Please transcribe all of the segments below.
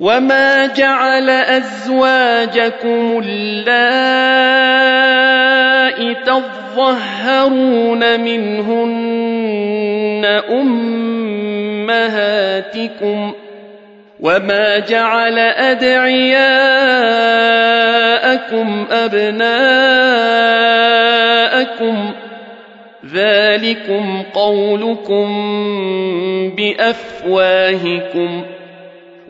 وما جعل ازواجكم اللائي تظهرون منهن امهاتكم وما جعل ادعياءكم ابناءكم ذلكم قولكم بافواهكم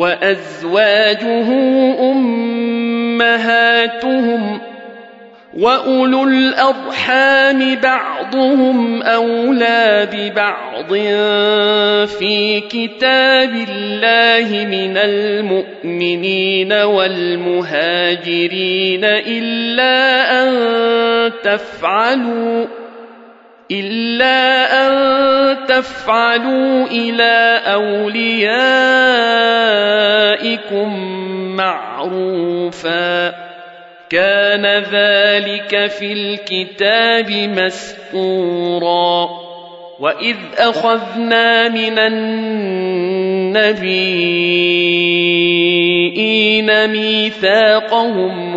وأزواجه أمهاتهم وأولو الأرحام بعضهم أولى ببعض في كتاب الله من المؤمنين والمهاجرين إلا أن تفعلوا إلا أن تفعلوا إلى أوليائكم معروفا. كان ذلك في الكتاب مسطورا. وإذ أخذنا من النبيين ميثاقهم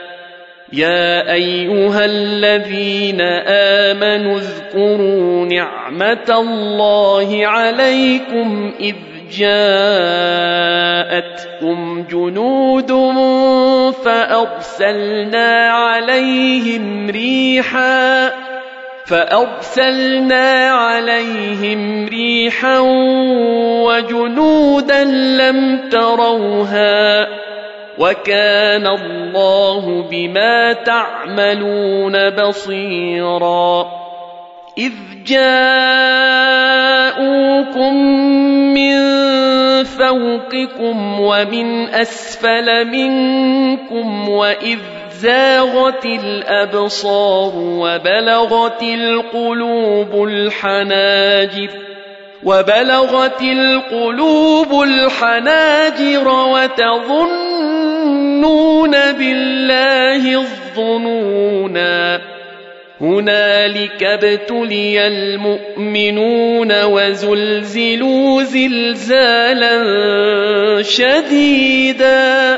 يا أيها الذين آمنوا اذكروا نعمة الله عليكم إذ جاءتكم جنود فأرسلنا عليهم ريحا فأرسلنا عليهم ريحا وجنودا لم تروها وكان الله بما تعملون بصيرا. إذ جاءوكم من فوقكم ومن أسفل منكم وإذ زاغت الأبصار وبلغت القلوب الحناجر وبلغت القلوب الحناجر وتظنون بالله الظنونا هنالك ابتلي المؤمنون وزلزلوا زلزالا شديدا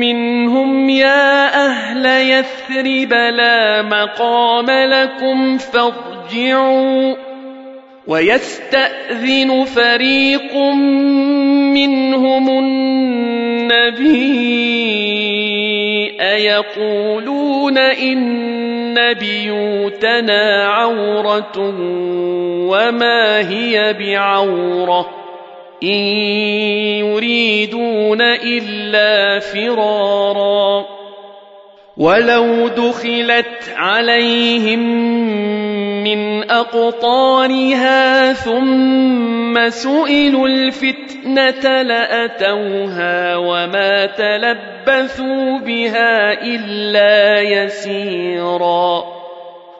منهم يا أهل يثرب لا مقام لكم فارجعوا. ويستأذن فريق منهم النبي أيقولون إن بيوتنا عورة وما هي بعوره. إن يريدون إلا فرارا ولو دخلت عليهم من أقطارها ثم سئلوا الفتنة لأتوها وما تلبثوا بها إلا يسيراً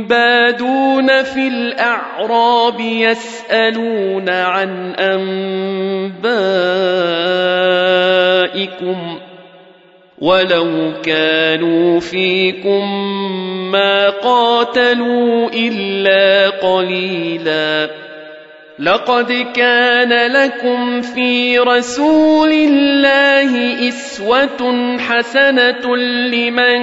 بادون في الأعراب يسألون عن أنبائكم ولو كانوا فيكم ما قاتلوا إلا قليلاً. لقد كان لكم في رسول الله إسوة حسنة لمن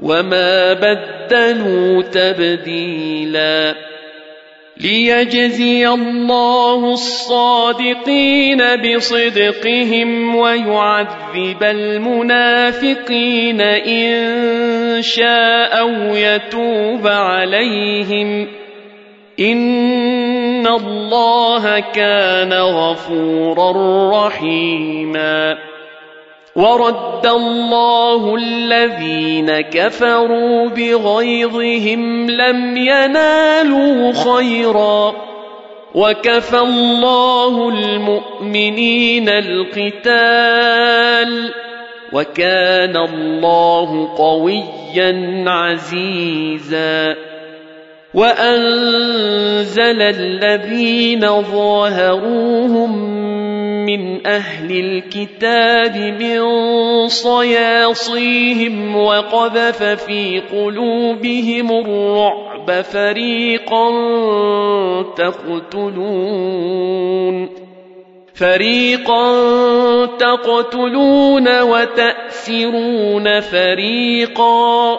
وما بدلوا تبديلاً ليجزي الله الصادقين بصدقهم ويعذب المنافقين إن شاء أو يتوب عليهم إن الله كان غفورا رحيما ورد الله الذين كفروا بغيظهم لم ينالوا خيرا. وكفى الله المؤمنين القتال. وكان الله قويا عزيزا. وأنزل الذين ظاهروهم من أهل الكتاب من صياصيهم وقذف في قلوبهم الرعب فريقا تقتلون فريقا تقتلون وتأسرون فريقا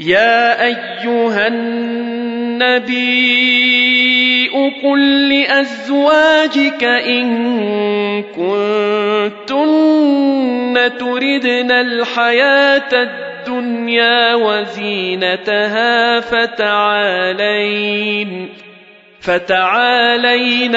يا أيها النبي قل لأزواجك إن كنتن تردن الحياة الدنيا وزينتها فتعالين فتعالين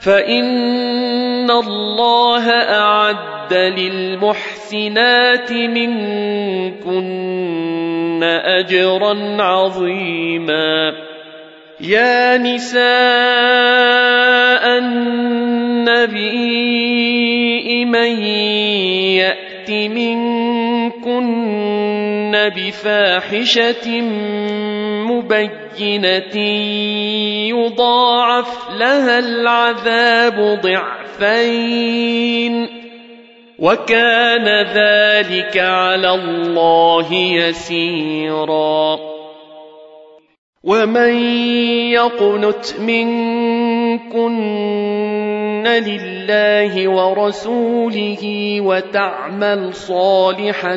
فإن الله أعد للمحسنات منكن أجرا عظيما. يا نساء النبي من يأت منكن بفاحشة مبينه يضاعف لها العذاب ضعفين وكان ذلك على الله يسيرا ومن يقنت منكن لله ورسوله وتعمل صالحا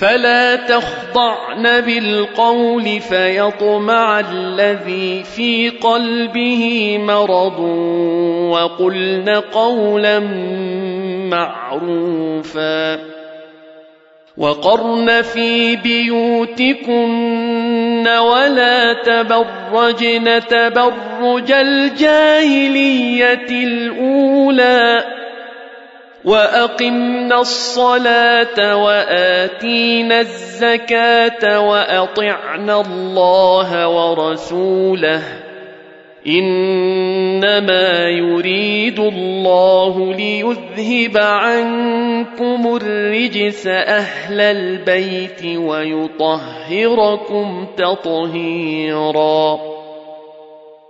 فلا تخضعن بالقول فيطمع الذي في قلبه مرض وقلن قولا معروفا وقرن في بيوتكن ولا تبرجن تبرج الجاهلية الأولى واقمنا الصلاه واتينا الزكاه واطعنا الله ورسوله انما يريد الله ليذهب عنكم الرجس أهل البيت ويطهركم تطهيرا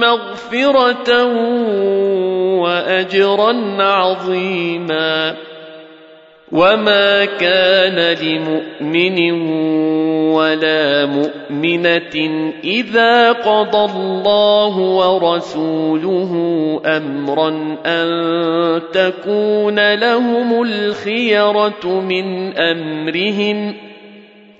مغفرة وأجرا عظيما. وما كان لمؤمن ولا مؤمنة إذا قضى الله ورسوله أمرا أن تكون لهم الخيرة من أمرهم ۖ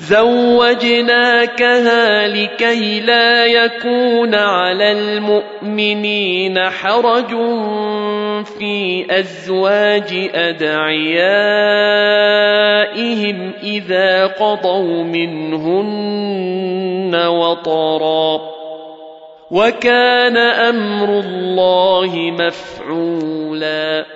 زوجناكها لكي لا يكون على المؤمنين حرج في أزواج أدعيائهم إذا قضوا منهن وطرا. وكان أمر الله مفعولا.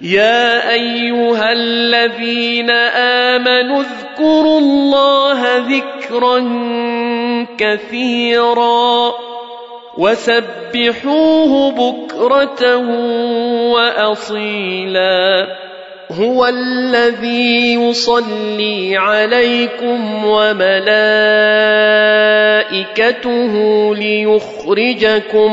يا أيها الذين آمنوا اذكروا الله ذكرا كثيرا وسبحوه بكرة وأصيلا. هو الذي يصلي عليكم وملائكته ليخرجكم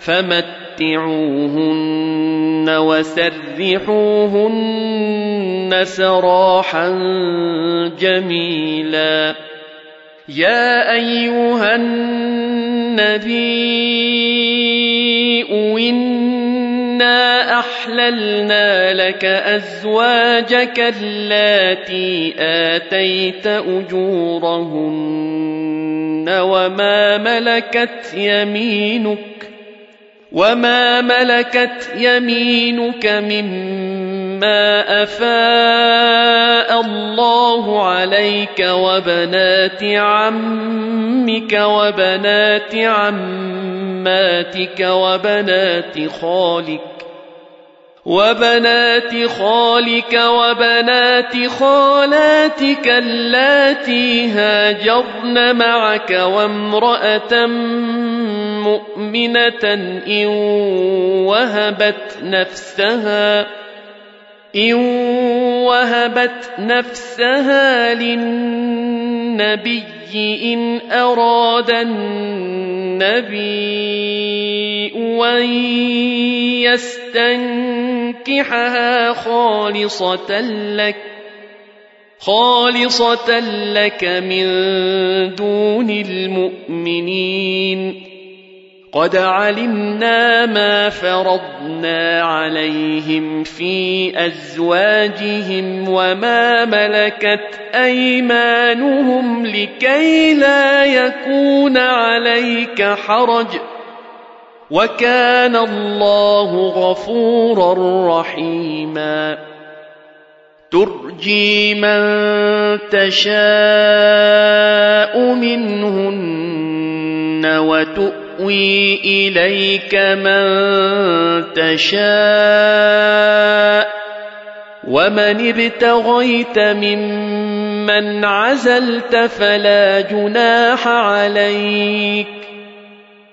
فمتعوهن وسرحوهن سراحا جميلا. يا أيها النبي إنا أحللنا لك أزواجك اللاتي آتيت أجورهن وما ملكت يمينك وما ملكت يمينك مما افاء الله عليك وبنات عمك وبنات عماتك وبنات خالك وبنات خالك وبنات خالاتك اللاتي هاجرن معك وامرأة مؤمنة إن وهبت نفسها إن وهبت نفسها للنبي إن أراد النبي. أن يستنكحها خالصة لك خالصة لك من دون المؤمنين. قد علمنا ما فرضنا عليهم في أزواجهم وما ملكت أيمانهم لكي لا يكون عليك حرج. وكان الله غفورا رحيما. ترجي من تشاء منهن وتؤمن تؤوي إليك من تشاء. ومن ابتغيت ممن عزلت فلا جناح عليك.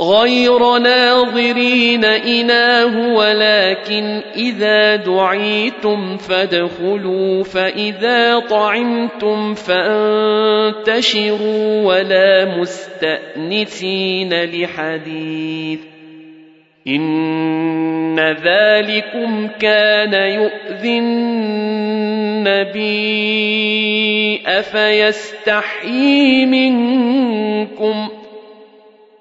غير ناظرين إناه ولكن إذا دعيتم فادخلوا فإذا طعمتم فانتشروا ولا مستأنسين لحديث. إن ذلكم كان يؤذي النبي أفيستحيي منكم ۖ؟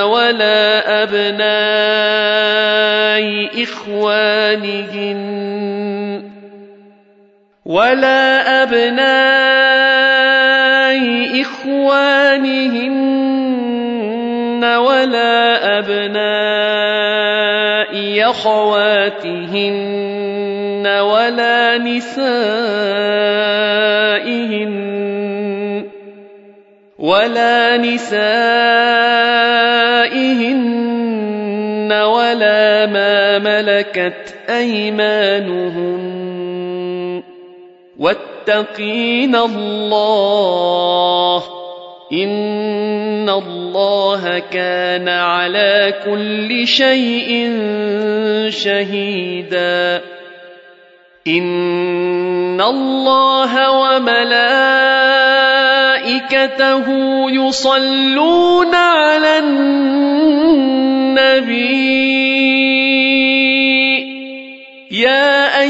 ولا أبناء إخوانهن. ولا أبناء إخوانهن ولا أبناء أخواتهن ولا نسائهن. ولا نسائهن. ملكت ايمانهن واتقين الله إن الله كان على كل شيء شهيدا إن الله وملائكته يصلون على النبي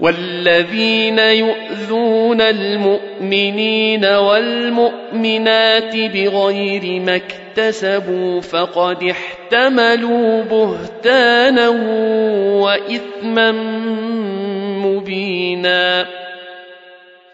والذين يؤذون المؤمنين والمؤمنات بغير ما اكتسبوا فقد احتملوا بهتانا وإثما مبينا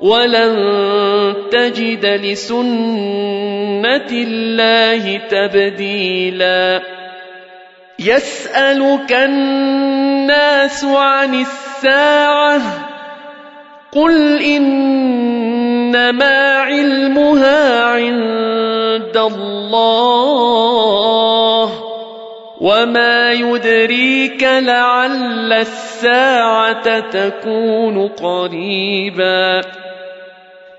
ولن تجد لسنة الله تبديلا. يسألك الناس عن الساعة قل إنما علمها عند الله وما يدريك لعل الساعة تكون قريبا.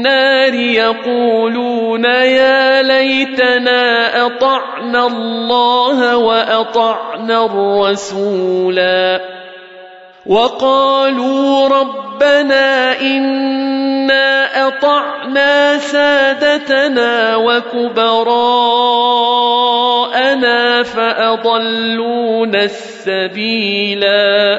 النار يقولون يا ليتنا أطعنا الله وأطعنا الرسولا وقالوا ربنا إنا أطعنا سادتنا وكبراءنا فأضلونا السبيلا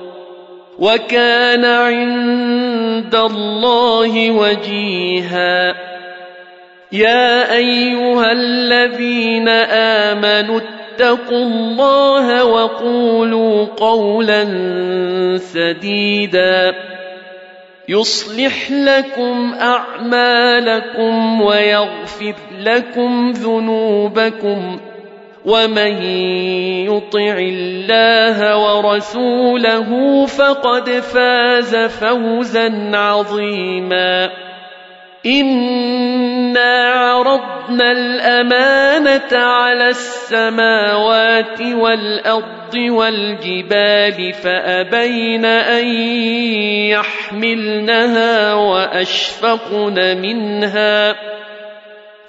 وكان عند الله وجيها. يا أيها الذين آمنوا اتقوا الله وقولوا قولا سديدا. يصلح لكم أعمالكم ويغفر لكم ذنوبكم. ومن يطع الله ورسوله فقد فاز فوزا عظيما انا عرضنا الامانه على السماوات والارض والجبال فابين ان يحملنها واشفقن منها